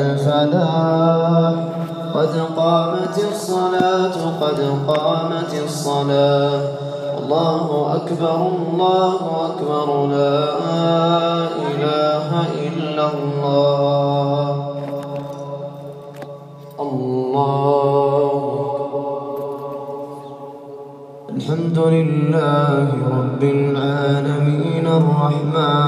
الفلاح. قد قامت الصلاة قد قامت الصلاة. الله أكبر الله أكبر لا إله إلا الله. الله الحمد لله رب العالمين الرحمن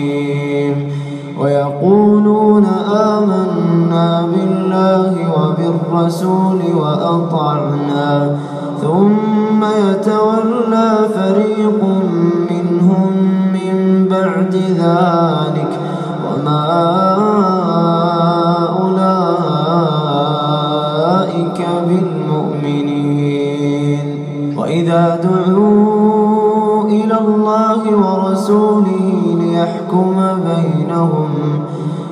بالله وبالرسول وأطعنا ثم يتولى فريق منهم من بعد ذلك. وما أولئك بالمؤمنين. وإذا دعوا إلى الله ورسوله ليحكم بينهم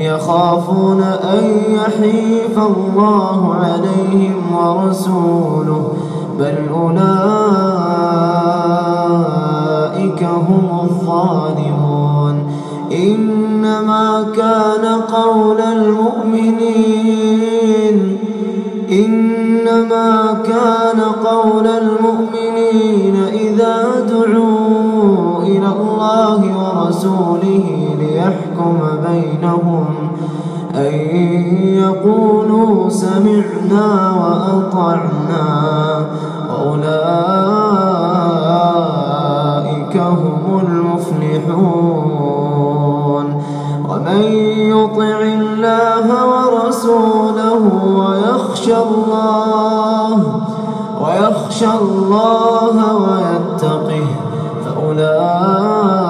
يخافون أن يحيف الله عليهم ورسوله بل أولئك هم الظالمون. إنما كان قول المؤمنين إنما كان قول المؤمنين إذا دعوا إلى الله ورسوله ليحكم بينهم أن يقولوا سمعنا وأطعنا. وأولئك هم المفلحون. ومن يطع الله ورسوله ويخشى الله ويخشى الله ويتقه فأولئك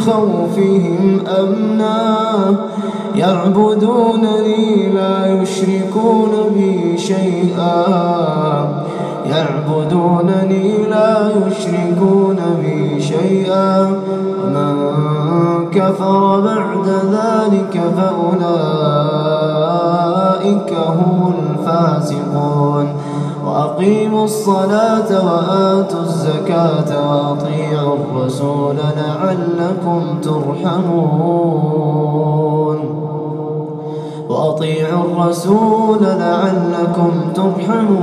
خوفهم أمنا. يعبدونني لا يشركون بي شيئا. يعبدونني لا يشركون بي شيئا. ومن كفر بعد ذلك فأولئك هم الفاسقون. وأقيموا الصلاة وآتوا الزكاة وأطيعوا الرسول لعلكم ترحمون. وأطيعوا الرسول لعلكم ترحمون.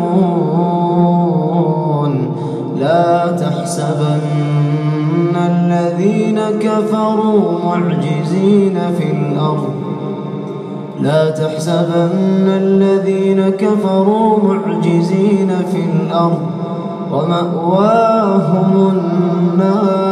لا تحسبن الذين كفروا معجزين في الأرض. لا تحسبن الذين كفروا معجزين في الأرض ومأواهم النار.